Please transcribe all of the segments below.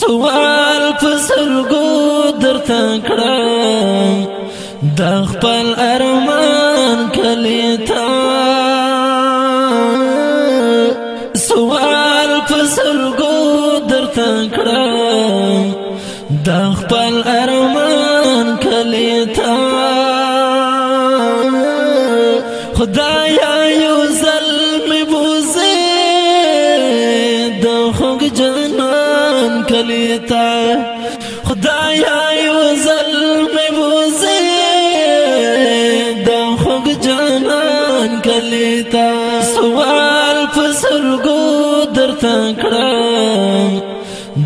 سوال پسر گو در تکڑا دخ پل ارمان کلی تا سوال پسر گو در تکڑا دخ پل ارمان کلی تا خدا یا یو خدایا یو ظلم بوزه دا خوږ جانان کلیتا سوال فسرګو درته کړم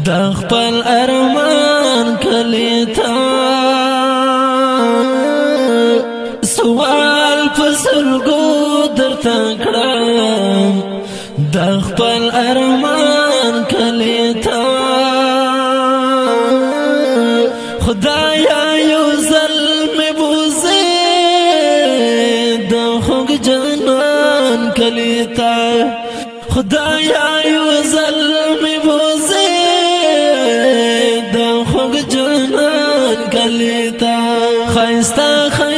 دا خپل ارمان کلیتا سوال فسرګو درته کړم دا خپل ارمان کلیتا خدایا یو ظلم بوزه د خوږ جنان کلیتا خدایا یو ظلم بوزه د خوږ جنان کلیتا خیستا خیستا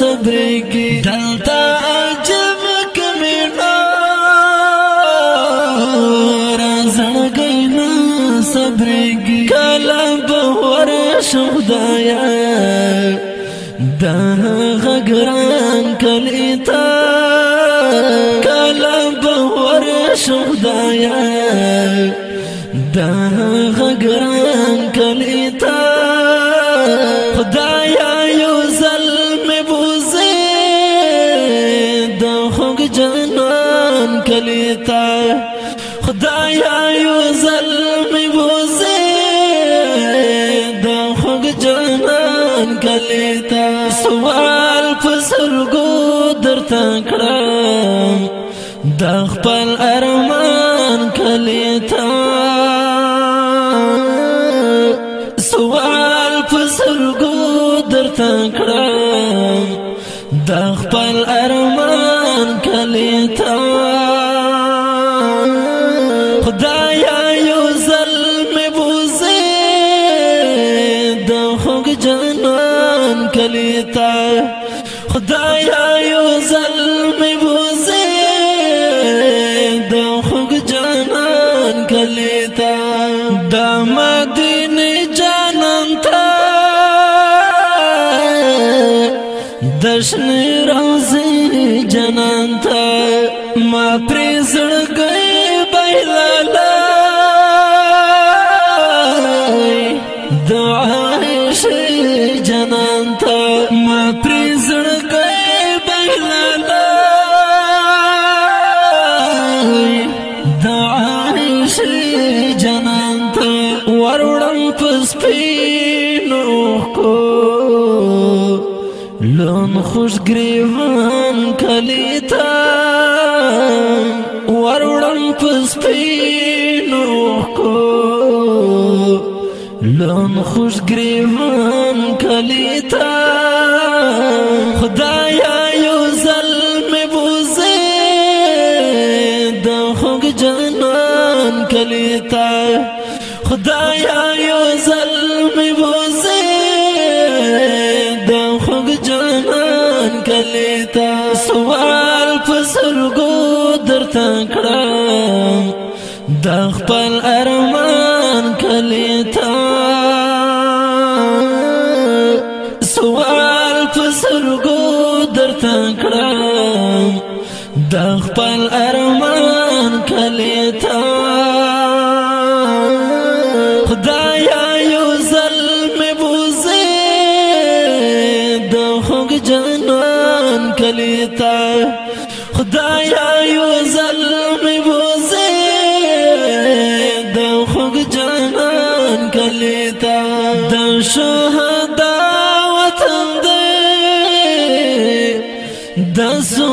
صبرېږي دلته عجب کمې رازړګي نه صبرېږي کله به ورشم خدایا دا غګران کلی تا کله به ورشم خدایا دا غګ تکړم د خپل ارمان کلی تا سوال فسرګو در تکړم د خپل ارمان کلی تا جشن رازی جنان تا ما پریزړ گئی بایلالا خوش گریوان کلیتا وروړم پس پینو کو لون خوش گریوان کلیتا خدایا یو ظلم بوزه د خوګ جنان کلیتا خدایا د خپل ارمان کلیتا سوال پسرګو درته کړم د خپل ارمان اهل تا د شهدا وطن دې د سو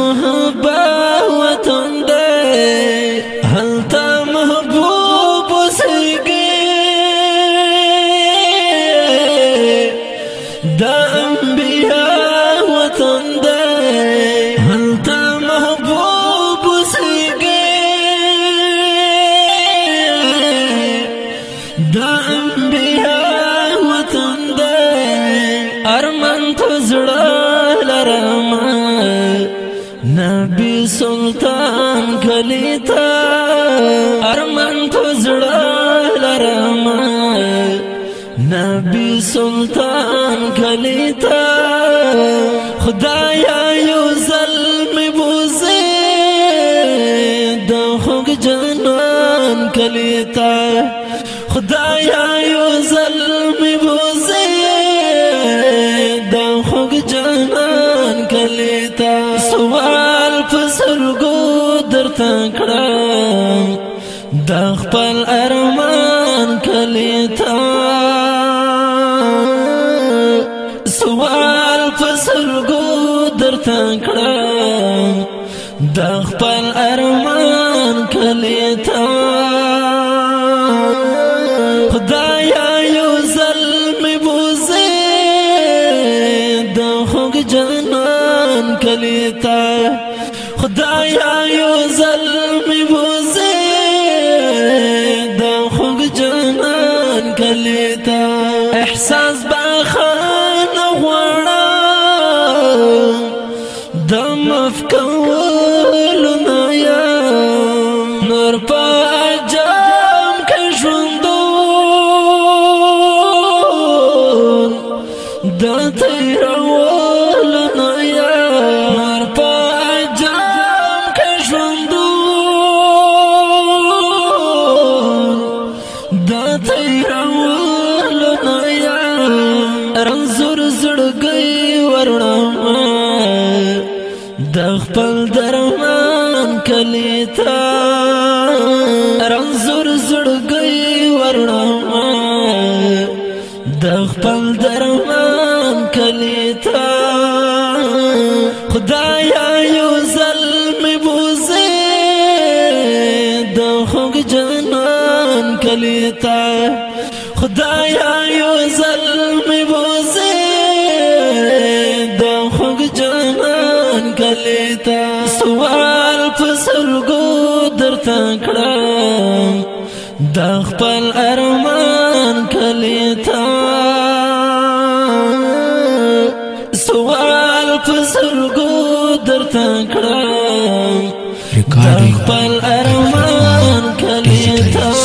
سلطان کلیتا ارمان تو لرم نبی سلطان کلیتا خدایا یو ظلم بوزه د خوګ جنان کلیتا تکړه د خپل ارمان کلی تا سوال فسرګو در تکړه د خپل ارمان کلی تا خدایا یو ظلم بوزه د خوګ جنان کلی تا love come د خپل درمان کلی تا رنزور زړګي ورنما د خپل درمان کلی تا خدایا یو ظلم بوزه د خوګ جنان کلی تا خدایا تا سوال پسرګو درته کړم د خپل ارمان کلی تا سوال پسرګو درته کړم د خپل ارمان کلی تا